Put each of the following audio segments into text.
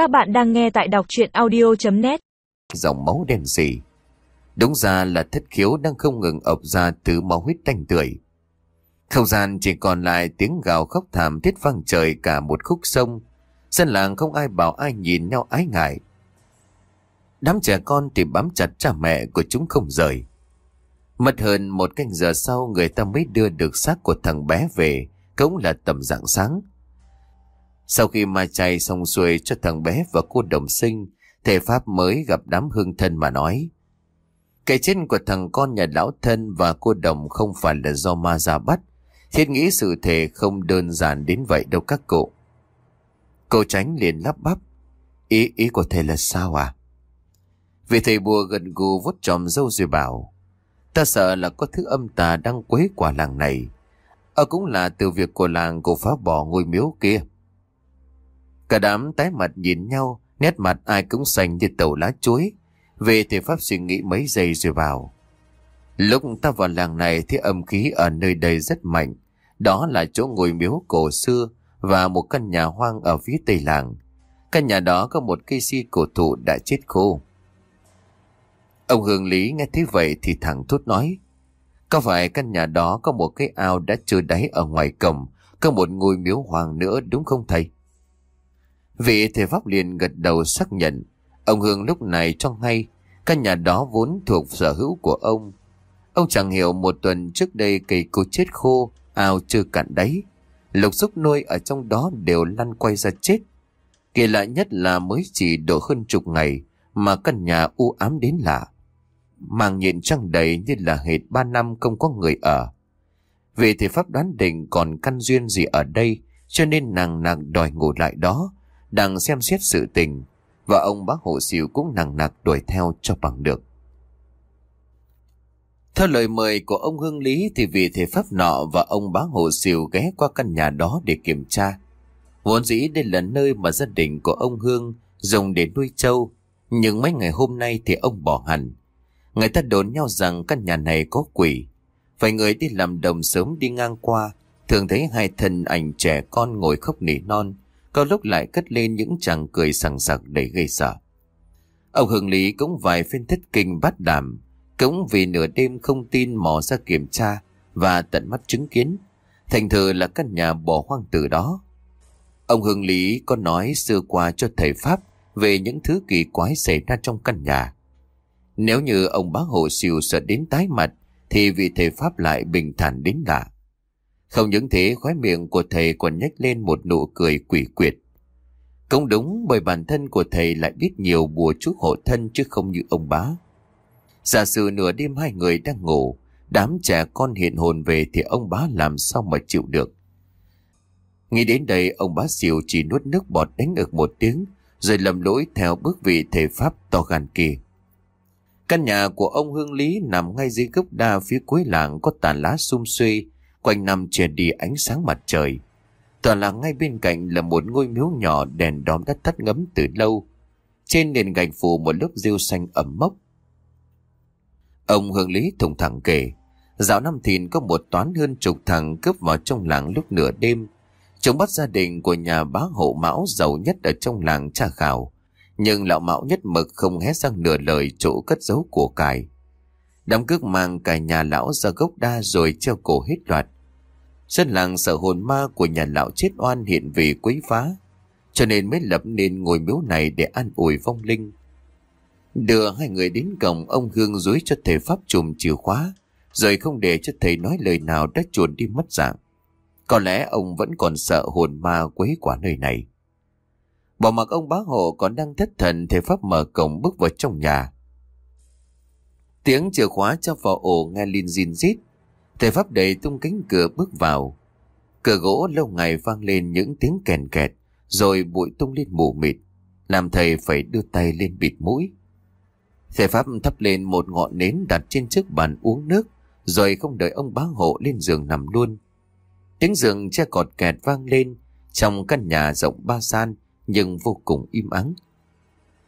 Các bạn đang nghe tại đọc chuyện audio.net Dòng máu đen sì Đúng ra là thất khiếu đang không ngừng ập ra từ máu huyết tanh tưởi. Không gian chỉ còn lại tiếng gào khóc thảm thiết vang trời cả một khúc sông. Dân làng không ai bảo ai nhìn nhau ái ngại. Đám trẻ con thì bám chặt cha mẹ của chúng không rời. Mất hơn một canh giờ sau người ta mới đưa được xác của thằng bé về, cũng là tầm dạng sáng. Sau khi ma chay xong xuôi cho thằng bé và cô đồng sinh, thầy Pháp mới gặp đám hương thân mà nói. Cái chết của thằng con nhà lão thân và cô đồng không phải là do ma ra bắt. Thiết nghĩ sự thể không đơn giản đến vậy đâu các cụ. Cô tránh liền lắp bắp. Ý ý của thầy là sao à? Vì thầy bùa gần gù vút tròm dâu rồi bảo. Ta sợ là có thứ âm tà đang quấy quả làng này. Ở cũng là từ việc của làng cô phá bỏ ngôi miếu kia. Cả đám tái mặt nhìn nhau, nét mặt ai cũng xanh như tàu lá chuối. Về thì Pháp suy nghĩ mấy giây rồi vào. Lúc ta vào làng này thì âm khí ở nơi đây rất mạnh. Đó là chỗ ngồi miếu cổ xưa và một căn nhà hoang ở phía tây làng. Căn nhà đó có một cây si cổ thụ đã chết khô. Ông Hương Lý nghe thấy vậy thì thẳng thốt nói. Có phải căn nhà đó có một cái ao đã trôi đáy ở ngoài cổng, có một ngôi miếu hoàng nữa đúng không thầy? Vị thầy pháp liền gật đầu xác nhận. Ông Hương lúc này cho hay căn nhà đó vốn thuộc sở hữu của ông. Ông chẳng hiểu một tuần trước đây cây cô chết khô, ao chưa cạn đáy. Lục xúc nuôi ở trong đó đều lăn quay ra chết. Kỳ lạ nhất là mới chỉ độ hơn chục ngày mà căn nhà u ám đến lạ. Màng nhện trăng đầy như là hệt ba năm không có người ở. Vì thì pháp đoán định còn căn duyên gì ở đây cho nên nàng nàng đòi ngủ lại đó đang xem xét sự tình và ông bác hộ xỉu cũng nặng nặc đuổi theo cho bằng được. Theo lời mời của ông Hương Lý thì vị thể Pháp nọ và ông bá hộ xìu ghé qua căn nhà đó để kiểm tra. Vốn dĩ đây là nơi mà gia đình của ông Hương dùng để nuôi trâu, nhưng mấy ngày hôm nay thì ông bỏ hẳn. Người ta đồn nhau rằng căn nhà này có quỷ. Vài người đi làm đồng sớm đi ngang qua, thường thấy hai thân ảnh trẻ con ngồi khóc nỉ non, có lúc lại cất lên những chàng cười sằng sặc để gây sợ. Ông Hưng Lý cũng vài phiên thất kinh bắt đảm, cũng vì nửa đêm không tin mò ra kiểm tra và tận mắt chứng kiến. Thành thử là căn nhà bỏ hoang từ đó. Ông Hưng Lý có nói xưa qua cho thầy Pháp về những thứ kỳ quái xảy ra trong căn nhà. Nếu như ông bá hộ siêu sợ đến tái mặt, thì vị thầy Pháp lại bình thản đến lạ. Không những thế khóe miệng của thầy còn nhếch lên một nụ cười quỷ quyệt. Cũng đúng bởi bản thân của thầy lại biết nhiều bùa chú hộ thân chứ không như ông bá. Giả sử nửa đêm hai người đang ngủ, đám trẻ con hiện hồn về thì ông bá làm sao mà chịu được. Nghĩ đến đây ông bá xỉu chỉ nuốt nước bọt đánh ực một tiếng rồi lầm lỗi theo bước vị thầy Pháp to gan kia. Căn nhà của ông Hương Lý nằm ngay dưới gốc đa phía cuối làng có tàn lá sum xuê, quanh năm che đi ánh sáng mặt trời. Tòa làng ngay bên cạnh là một ngôi miếu nhỏ đèn đóm đã tắt ngấm từ lâu. Trên nền gạch phủ một lớp rêu xanh ẩm mốc. Ông Hương Lý thùng thẳng kể, dạo năm thìn có một toán hơn chục thằng cướp vào trong làng lúc nửa đêm. Chúng bắt gia đình của nhà bá hộ mão giàu nhất ở trong làng tra khảo. Nhưng lão mão nhất mực không hé sang nửa lời chỗ cất giấu của cải. Đám cướp mang cả nhà lão ra gốc đa rồi treo cổ hết loạt. Dân làng sợ hồn ma của nhà lão chết oan hiện vì quấy phá, cho nên mới lập nên ngôi miếu này để an ủi vong linh. Đưa hai người đến cổng ông Hương dối cho thầy Pháp trùm chìa khóa, rồi không để cho thầy nói lời nào đã chuồn đi mất dạng. Có lẽ ông vẫn còn sợ hồn ma quấy quả nơi này. Bỏ mặc ông bá hộ còn đang thất thần thầy Pháp mở cổng bước vào trong nhà. Tiếng chìa khóa cho vào ổ nghe lin zin rít. Thầy Pháp đẩy tung cánh cửa bước vào. Cửa gỗ lâu ngày vang lên những tiếng kèn kẹt, rồi bụi tung lên mù mịt, làm thầy phải đưa tay lên bịt mũi. Thầy Pháp thắp lên một ngọn nến đặt trên chiếc bàn uống nước, rồi không đợi ông bá hộ lên giường nằm luôn. Tiếng giường che cọt kẹt vang lên, trong căn nhà rộng ba san nhưng vô cùng im ắng.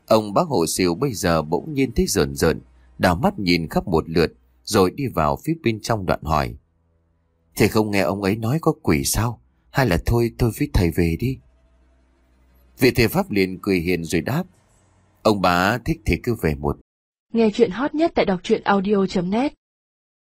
Ông bác hộ siêu bây giờ bỗng nhiên thấy rợn rợn, đảo mắt nhìn khắp một lượt, rồi đi vào phía bên trong đoạn hỏi. Thầy không nghe ông ấy nói có quỷ sao? Hay là thôi tôi với thầy về đi? Vị thầy Pháp liền cười hiền rồi đáp. Ông bà thích thì cứ về một. Nghe chuyện hot nhất tại đọc truyện audio.net